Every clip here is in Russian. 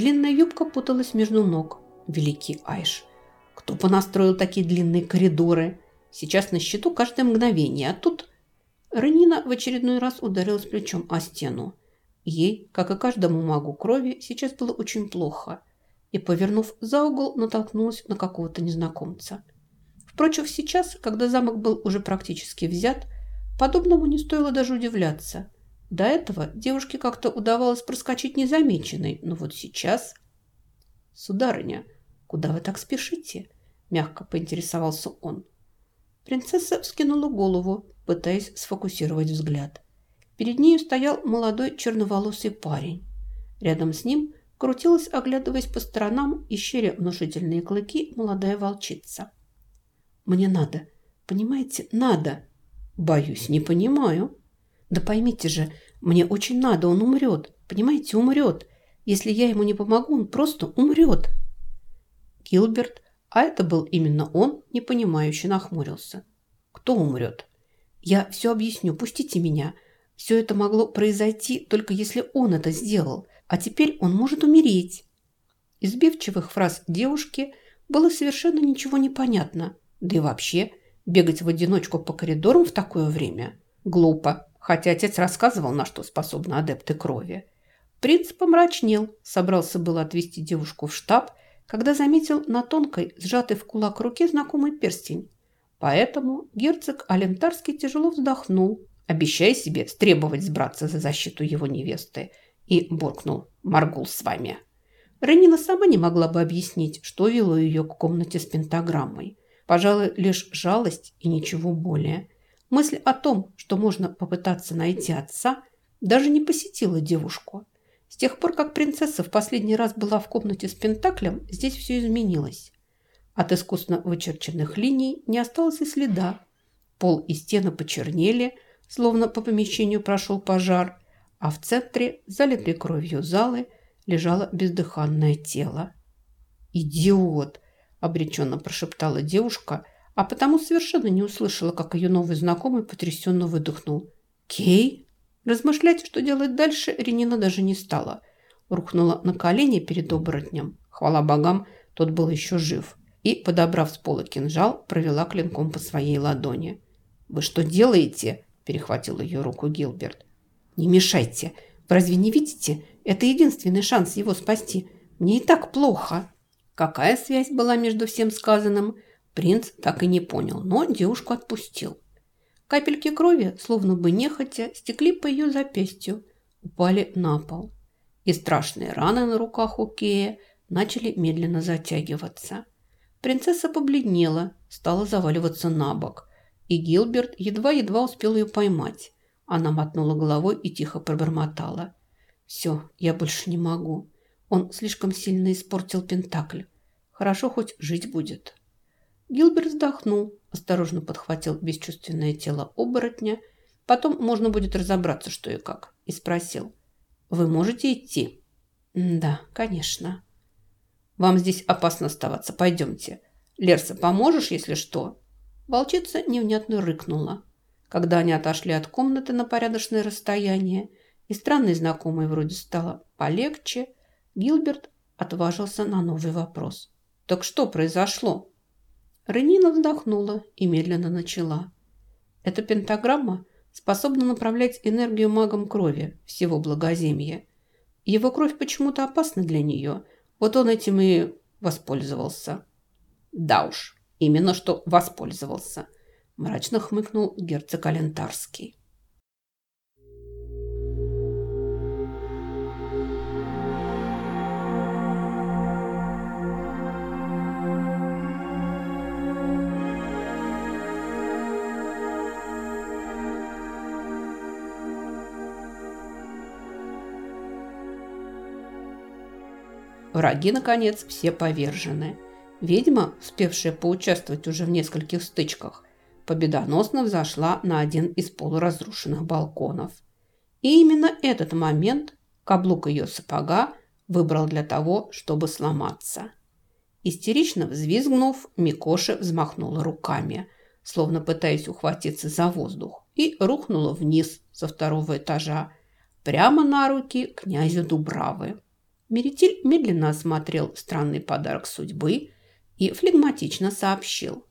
Длинная юбка путалась между ног. Великий Айш. Кто понастроил такие длинные коридоры? Сейчас на счету каждое мгновение, а тут... Ранина в очередной раз ударилась плечом о стену. Ей, как и каждому магу крови, сейчас было очень плохо. И, повернув за угол, натолкнулась на какого-то незнакомца. Впрочем, сейчас, когда замок был уже практически взят, подобному не стоило даже удивляться. До этого девушке как-то удавалось проскочить незамеченной, но вот сейчас... «Сударыня, куда вы так спешите?» – мягко поинтересовался он. Принцесса вскинула голову, пытаясь сфокусировать взгляд. Перед нею стоял молодой черноволосый парень. Рядом с ним крутилась, оглядываясь по сторонам и щеря внушительные клыки, молодая волчица. «Мне надо. Понимаете, надо». «Боюсь, не понимаю». «Да поймите же, мне очень надо, он умрет. Понимаете, умрет. Если я ему не помогу, он просто умрет». Гилберт, а это был именно он, непонимающе нахмурился. «Кто умрет?» «Я все объясню, пустите меня. Все это могло произойти, только если он это сделал. А теперь он может умереть». Из сбивчивых фраз девушки было совершенно ничего не понятно. Да и вообще, бегать в одиночку по коридорам в такое время глупо, хотя отец рассказывал, на что способны адепты крови. Принц помрачнел, собрался было отвезти девушку в штаб, когда заметил на тонкой, сжатой в кулак руке знакомый перстень. Поэтому герцог Алентарский тяжело вздохнул, обещая себе стребовать сбраться за защиту его невесты, и буркнул «Маргул с вами». Ренина сама не могла бы объяснить, что вело ее к комнате с пентаграммой. Пожалуй, лишь жалость и ничего более. Мысль о том, что можно попытаться найти отца, даже не посетила девушку. С тех пор, как принцесса в последний раз была в комнате с Пентаклем, здесь все изменилось. От искусно вычерченных линий не осталось и следа. Пол и стены почернели, словно по помещению прошел пожар, а в центре, залитой кровью залы, лежало бездыханное тело. «Идиот!» обреченно прошептала девушка, а потому совершенно не услышала, как ее новый знакомый потрясенно выдохнул. «Кей?» Размышлять, что делать дальше, Ренина даже не стала. Рухнула на колени перед оборотнем. Хвала богам, тот был еще жив. И, подобрав с пола кинжал, провела клинком по своей ладони. «Вы что делаете?» – перехватил ее руку Гилберт. «Не мешайте. Вы разве не видите? Это единственный шанс его спасти. Мне и так плохо». Какая связь была между всем сказанным, принц так и не понял, но девушку отпустил. Капельки крови, словно бы нехотя, стекли по ее запястью, упали на пол. И страшные раны на руках у Кея начали медленно затягиваться. Принцесса побледнела, стала заваливаться на бок, и Гилберт едва-едва успел ее поймать. Она мотнула головой и тихо пробормотала. «Все, я больше не могу. Он слишком сильно испортил Пентакль. Хорошо хоть жить будет. Гилберт вздохнул, осторожно подхватил бесчувственное тело оборотня. Потом можно будет разобраться, что и как. И спросил. «Вы можете идти?» «Да, конечно». «Вам здесь опасно оставаться. Пойдемте. Лерса, поможешь, если что?» Волчица невнятно рыкнула. Когда они отошли от комнаты на порядочное расстояние, и странной знакомой вроде стало полегче, Гилберт отважился на новый вопрос. Так что произошло? Ренина вздохнула и медленно начала. Эта пентаграмма способна направлять энергию магом крови всего благоземья. Его кровь почему-то опасна для нее. Вот он этим и воспользовался. Да уж, именно что воспользовался. Мрачно хмыкнул герцог Алентарский. Враги, наконец, все повержены. Ведьма, успевшая поучаствовать уже в нескольких стычках, победоносно взошла на один из полуразрушенных балконов. И именно этот момент каблук ее сапога выбрал для того, чтобы сломаться. Истерично взвизгнув, Микоша взмахнула руками, словно пытаясь ухватиться за воздух, и рухнула вниз со второго этажа, прямо на руки князю Дубравы. Меретиль медленно осмотрел странный подарок судьбы и флегматично сообщил.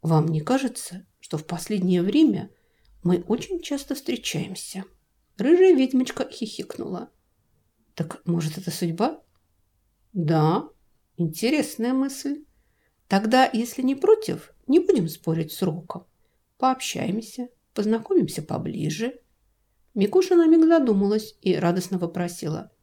«Вам не кажется, что в последнее время мы очень часто встречаемся?» Рыжая ведьмочка хихикнула. «Так, может, это судьба?» «Да, интересная мысль. Тогда, если не против, не будем спорить с сроком. Пообщаемся, познакомимся поближе». Микуша на миг задумалась и радостно вопросила.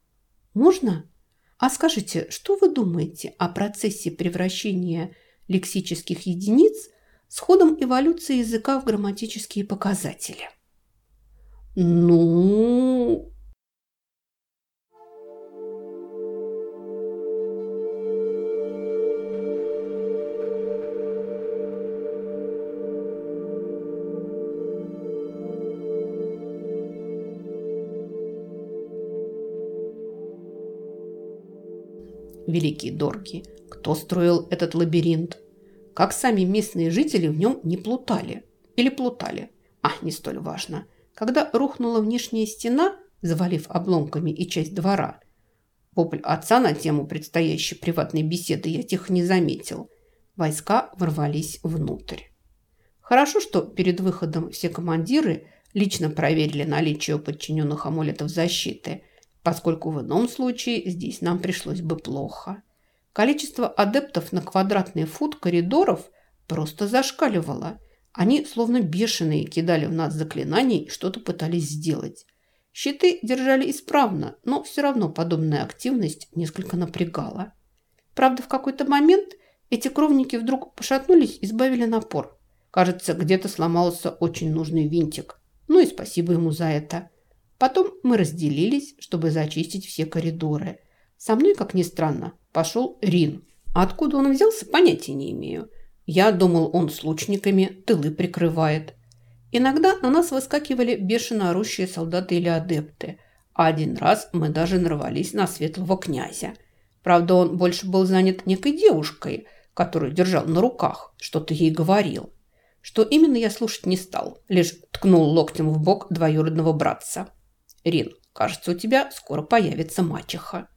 «Можно? А скажите, что вы думаете о процессе превращения лексических единиц с ходом эволюции языка в грамматические показатели?» «Ну...» великие дорги, кто строил этот лабиринт? Как сами местные жители в нем не плутали? Или плутали? А, не столь важно. Когда рухнула внешняя стена, завалив обломками и часть двора, вопль отца на тему предстоящей приватной беседы я тихо не заметил. Войска ворвались внутрь. Хорошо, что перед выходом все командиры лично проверили наличие подчиненных амулетов защиты – поскольку в ином случае здесь нам пришлось бы плохо. Количество адептов на квадратный фут коридоров просто зашкаливало. Они, словно бешеные, кидали в нас заклинаний и что-то пытались сделать. Щиты держали исправно, но все равно подобная активность несколько напрягала. Правда, в какой-то момент эти кровники вдруг пошатнулись и сбавили напор. Кажется, где-то сломался очень нужный винтик. Ну и спасибо ему за это. Потом мы разделились, чтобы зачистить все коридоры. Со мной, как ни странно, пошел Рин. откуда он взялся, понятия не имею. Я думал, он с лучниками тылы прикрывает. Иногда на нас выскакивали бешено орущие солдаты или адепты. А один раз мы даже нарвались на светлого князя. Правда, он больше был занят некой девушкой, которую держал на руках, что-то ей говорил. Что именно я слушать не стал, лишь ткнул локтем в бок двоюродного братца. «Рин, кажется, у тебя скоро появится мачеха».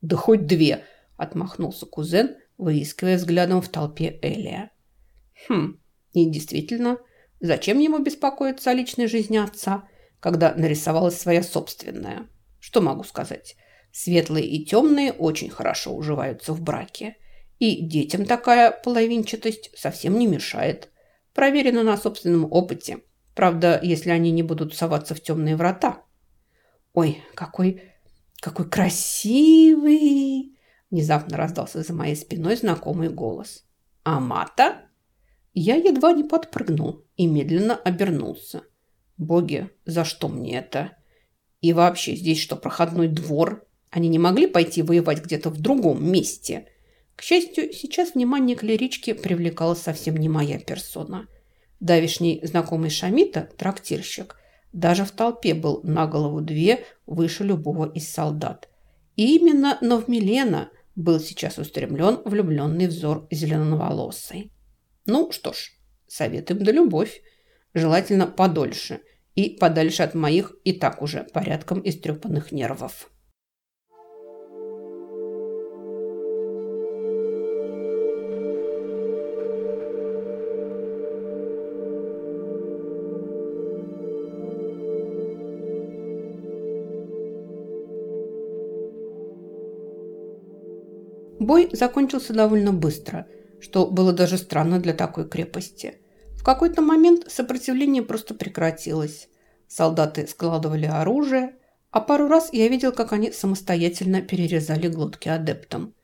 «Да хоть две!» – отмахнулся кузен, выискивая взглядом в толпе Элия. «Хм, и действительно, зачем ему беспокоиться о личной жизни отца, когда нарисовалась своя собственная? Что могу сказать? Светлые и темные очень хорошо уживаются в браке. И детям такая половинчатость совсем не мешает. Проверено на собственном опыте. Правда, если они не будут соваться в темные врата». «Ой, какой, какой красивый!» Внезапно раздался за моей спиной знакомый голос. «Амата?» Я едва не подпрыгнул и медленно обернулся. «Боги, за что мне это? И вообще, здесь что, проходной двор? Они не могли пойти воевать где-то в другом месте?» К счастью, сейчас внимание клерички привлекала совсем не моя персона. Давишний знакомый Шамита, трактирщик, даже в толпе был на голову две выше любого из солдат. И именно на Вмилена был сейчас устремлен влюбленный взор зеленоволосой. Ну что ж, советуем да любовь. Желательно подольше и подальше от моих и так уже порядком истрепанных нервов. Бой закончился довольно быстро, что было даже странно для такой крепости. В какой-то момент сопротивление просто прекратилось. Солдаты складывали оружие, а пару раз я видел, как они самостоятельно перерезали глотки адептам.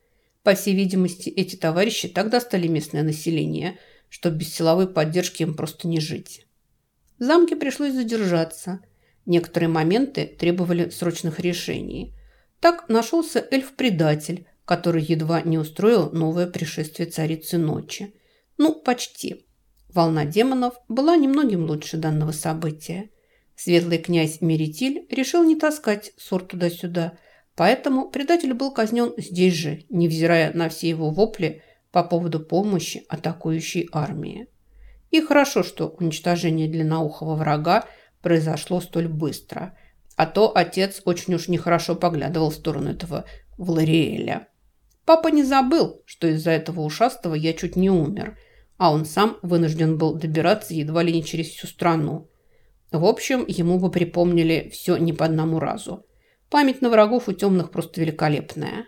По всей видимости, эти товарищи так достали местное население, что без силовой поддержки им просто не жить. В замке пришлось задержаться. Некоторые моменты требовали срочных решений. Так нашелся эльф-предатель, который едва не устроил новое пришествие царицы ночи. Ну, почти. Волна демонов была немногим лучше данного события. Светлый князь Меритиль решил не таскать ссор туда-сюда, поэтому предатель был казнен здесь же, невзирая на все его вопли по поводу помощи атакующей армии. И хорошо, что уничтожение длинноухого врага произошло столь быстро, а то отец очень уж нехорошо поглядывал в сторону этого в Лориэля. Папа не забыл, что из-за этого ушастого я чуть не умер, а он сам вынужден был добираться едва ли не через всю страну. В общем, ему бы припомнили все не по одному разу. Память на врагов у темных просто великолепная.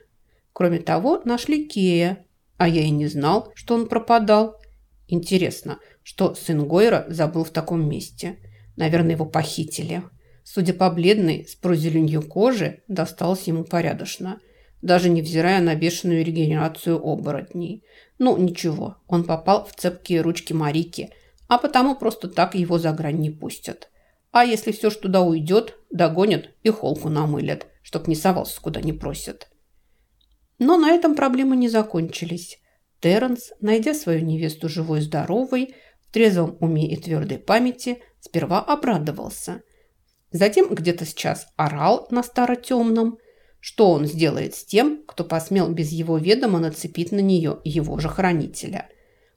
Кроме того, нашли Кея, а я и не знал, что он пропадал. Интересно, что сын Гойра забыл в таком месте. Наверное, его похитили. Судя по бледной, с прозеленью кожи, досталось ему порядочно, даже невзирая на бешеную регенерацию оборотней. Ну, ничего, он попал в цепкие ручки Марики, а потому просто так его за грань не пустят. А если все ж туда уйдет, догонят и холку намылят, чтоб не совался, куда не просят. Но на этом проблемы не закончились. Терренс, найдя свою невесту живой-здоровой, в трезвом уме и твердой памяти, сперва обрадовался. Затем где-то сейчас орал на старо-темном, что он сделает с тем, кто посмел без его ведома нацепить на нее его же хранителя.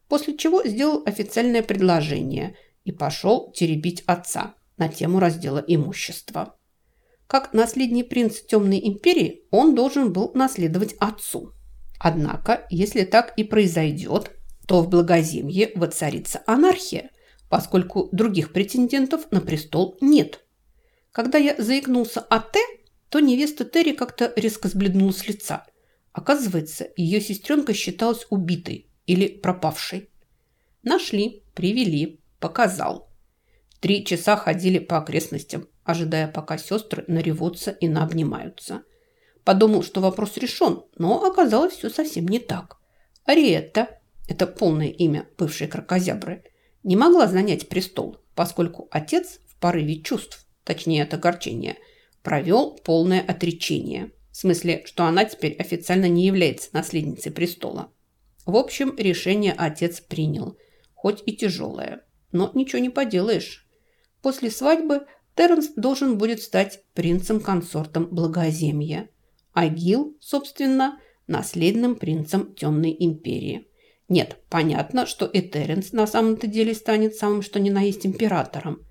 После чего сделал официальное предложение и пошел теребить отца на тему раздела имущества. Как наследный принц Темной империи, он должен был наследовать отцу. Однако, если так и произойдет, то в Благоземье воцарится анархия, поскольку других претендентов на престол нет. Когда я заикнулся о Т, то невеста Терри как-то резко сбледнула с лица. Оказывается, ее сестренка считалась убитой или пропавшей. Нашли, привели, показал. Три часа ходили по окрестностям, ожидая, пока сестры наревутся и наобнимаются. Подумал, что вопрос решен, но оказалось все совсем не так. Ариетта, это полное имя бывшей крокозябры, не могла занять престол, поскольку отец в порыве чувств, точнее от огорчения, провел полное отречение. В смысле, что она теперь официально не является наследницей престола. В общем, решение отец принял, хоть и тяжелое. Но ничего не поделаешь. После свадьбы Терренс должен будет стать принцем-консортом Благоземья, а Гил, собственно, наследным принцем Темной Империи. Нет, понятно, что и Терренс на самом-то деле станет самым что ни на есть императором.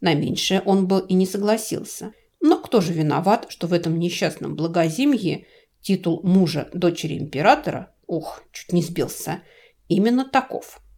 На меньшее он был и не согласился. Но кто же виноват, что в этом несчастном Благоземье титул мужа дочери императора, ух, чуть не сбился, именно таков –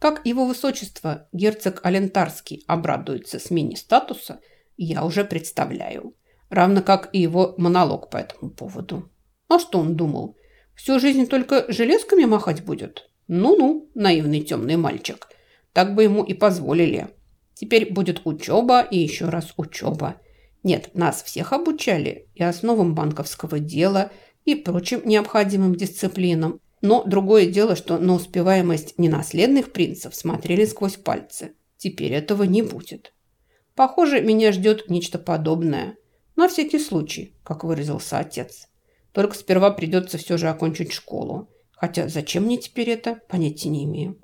как его высочество, герцог Алентарский, обрадуется смене статуса, я уже представляю. Равно как и его монолог по этому поводу. А что он думал? Всю жизнь только железками махать будет? Ну-ну, наивный темный мальчик. Так бы ему и позволили. Теперь будет учеба и еще раз учеба. Нет, нас всех обучали и основам банковского дела, и прочим необходимым дисциплинам. Но другое дело, что на успеваемость ненаследных принцев смотрели сквозь пальцы. Теперь этого не будет. Похоже, меня ждет нечто подобное. На всякий случай, как выразился отец. Только сперва придется все же окончить школу. Хотя зачем мне теперь это, понятия не имею.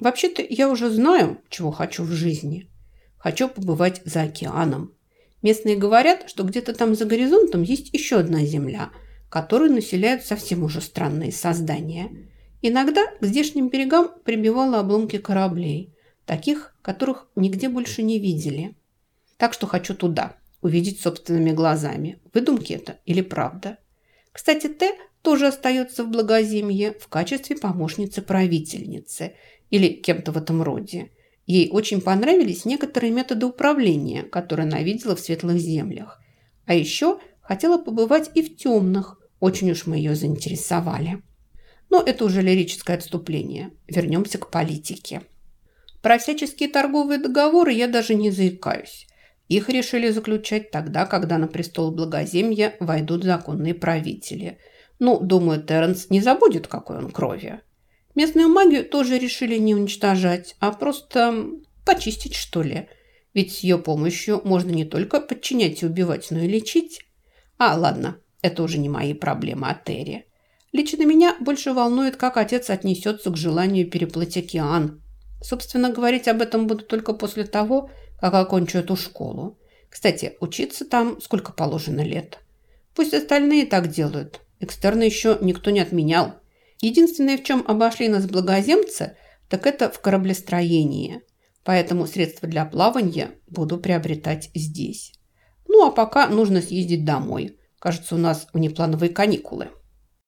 Вообще-то я уже знаю, чего хочу в жизни. Хочу побывать за океаном. Местные говорят, что где-то там за горизонтом есть еще одна земля – которую населяют совсем уже странные создания. Иногда к здешним берегам прибивало обломки кораблей, таких, которых нигде больше не видели. Так что хочу туда, увидеть собственными глазами, выдумки это или правда. Кстати, Т тоже остается в Благоземье в качестве помощницы правительницы или кем-то в этом роде. Ей очень понравились некоторые методы управления, которые она видела в светлых землях. А еще хотела побывать и в темных, очень уж мы ее заинтересовали. Но это уже лирическое отступление. Вернемся к политике. Про всяческие торговые договоры я даже не заикаюсь. Их решили заключать тогда, когда на престол Благоземья войдут законные правители. Ну, думаю, Терренс не забудет, какой он крови. Местную магию тоже решили не уничтожать, а просто почистить, что ли. Ведь с ее помощью можно не только подчинять и убивать, но и лечить. А, ладно, это уже не мои проблемы, а Терри. Лично меня больше волнует, как отец отнесется к желанию переплыть океан. Собственно, говорить об этом буду только после того, как окончу эту школу. Кстати, учиться там сколько положено лет. Пусть остальные так делают. Экстерны еще никто не отменял. Единственное, в чем обошли нас благоземцы, так это в кораблестроении. Поэтому средства для плавания буду приобретать здесь. Ну, а пока нужно съездить домой – Кажется, у нас внеплановые каникулы.